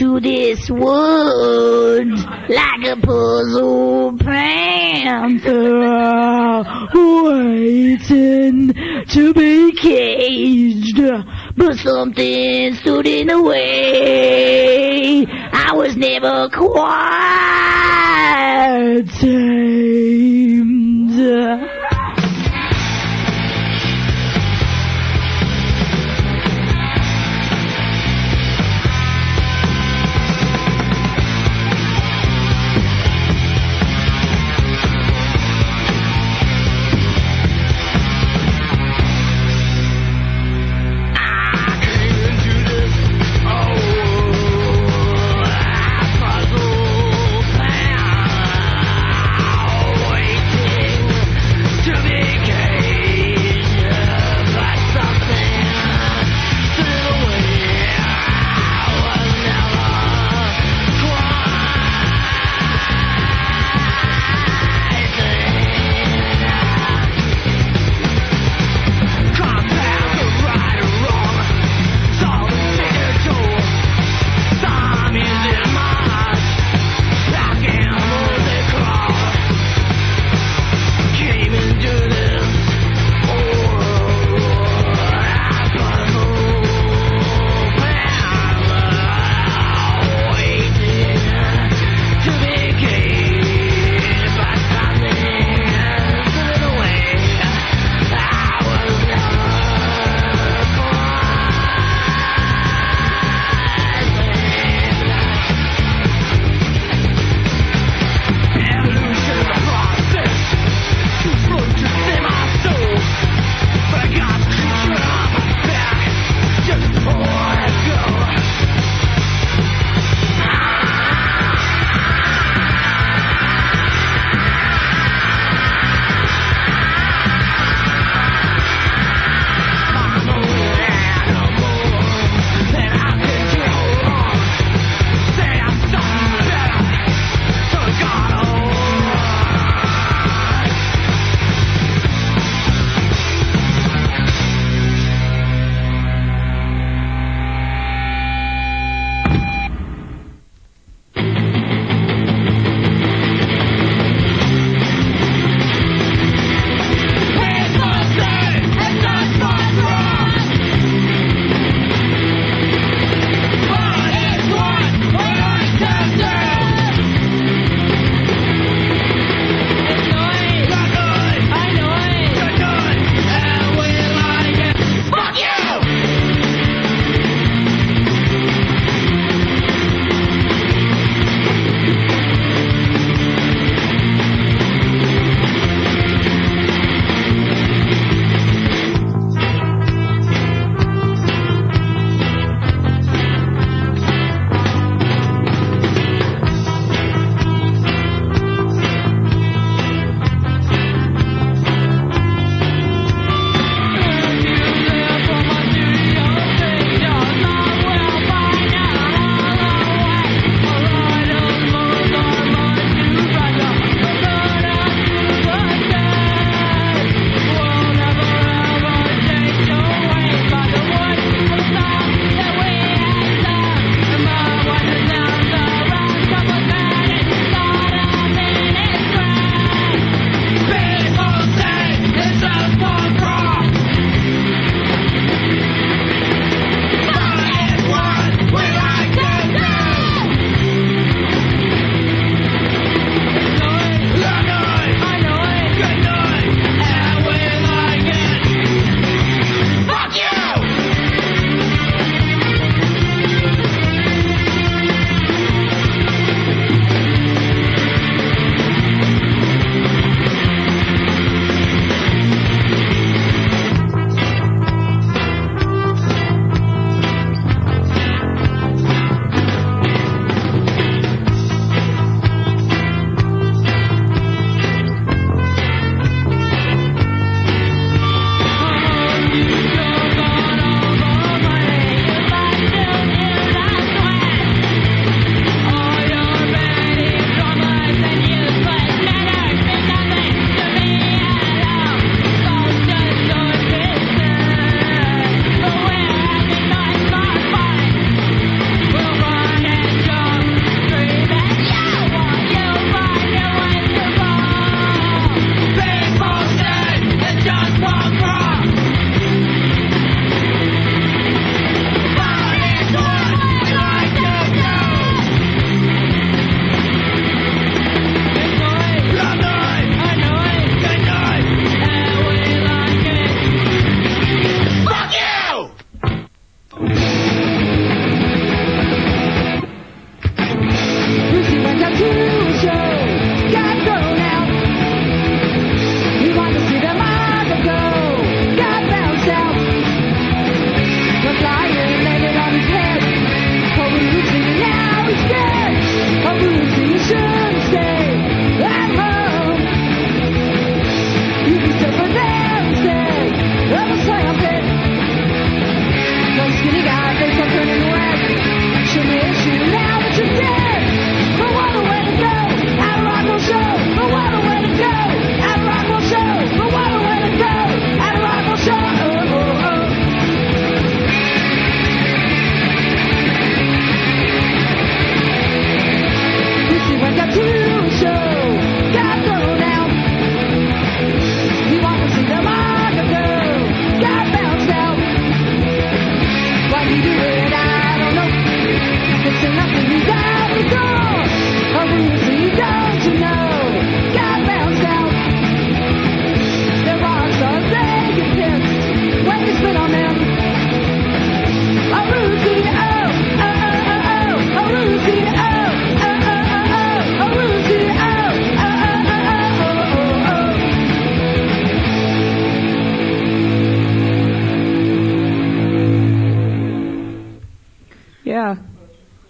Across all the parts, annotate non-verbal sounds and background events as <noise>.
into this woods like a puzzled panther, waiting to be caged. But something stood in the way. I was never quite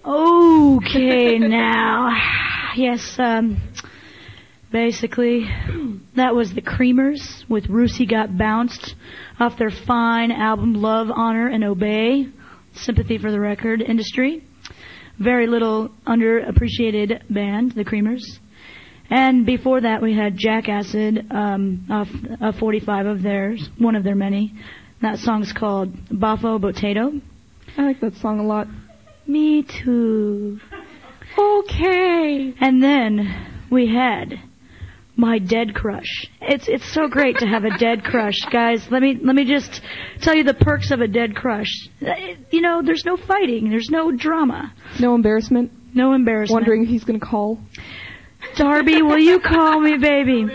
Okay, now. Yes, um, basically, that was the Creamers with Rusey Got Bounced off their fine album Love, Honor, and Obey. Sympathy for the record industry. Very little underappreciated band, the Creamers. And before that, we had Jack Acid um, off a 45 of theirs, one of their many. That song's called Bafo Potato. I like that song a lot. Me too. Okay. And then we had my dead crush. It's it's so great to have a dead crush, guys. Let me let me just tell you the perks of a dead crush. You know, there's no fighting, there's no drama, No embarrassment. no embarrassment. Wondering if he's gonna call. Darby, will you call me, baby? <laughs>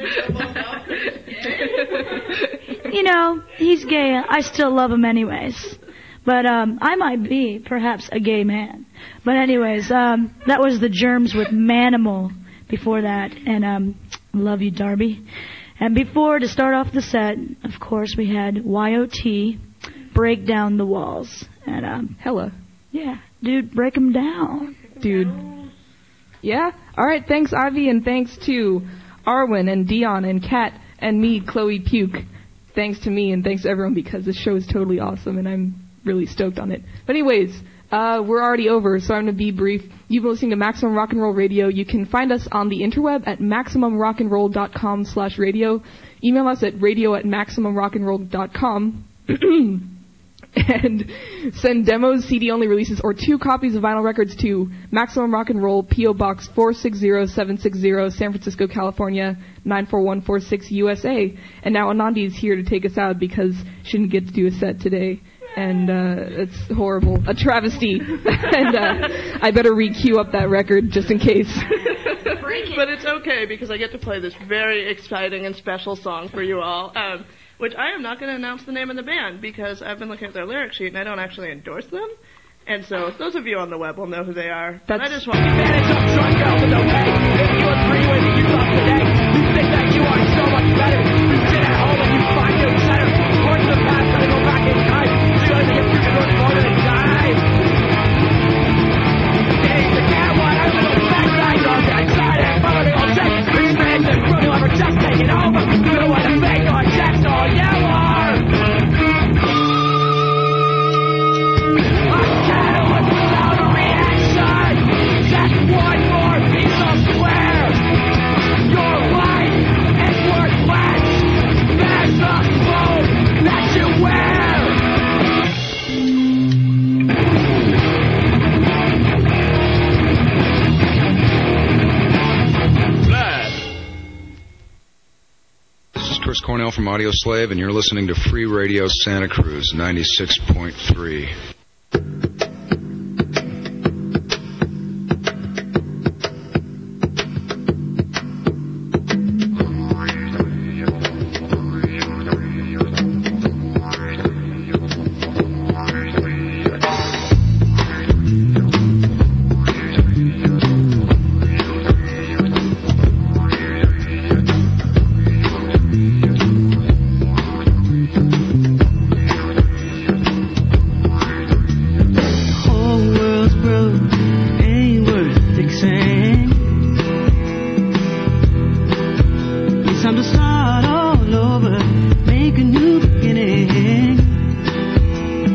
you know, he's gay. I still love him anyways. But um I might be perhaps a gay man. But anyways, um that was the germs with Manimal before that and um love you Darby. And before to start off the set, of course we had YOT break down the walls. And um Hella. yeah, dude, break them down. Dude. Yeah? Alright, thanks Ivy and thanks to Arwen and Dion and Kat and me, Chloe Puke. Thanks to me and thanks to everyone because this show is totally awesome and I'm really stoked on it. But anyways, uh, we're already over, so I'm gonna be brief. You've been listening to Maximum Rock and Roll Radio. You can find us on the interweb at maximumrockandroll.com slash radio. Email us at radio at maximumrockandroll.com. <clears throat> and send demos, CD-only releases, or two copies of vinyl records to Maximum Rock and Roll, P.O. Box 460760, San Francisco, California 94146 USA. And now Anandi is here to take us out because she didn't get to do a set today. And uh, it's horrible, a travesty. <laughs> and uh, I better re-queue up that record just in case. but it's okay because I get to play this very exciting and special song for you all. Um, which I am not going to announce the name of the band because I've been looking at their lyric sheet and I don't actually endorse them. And so those of you on the web will know who they are. But I just want from Audioslave, and you're listening to Free Radio Santa Cruz 96.3.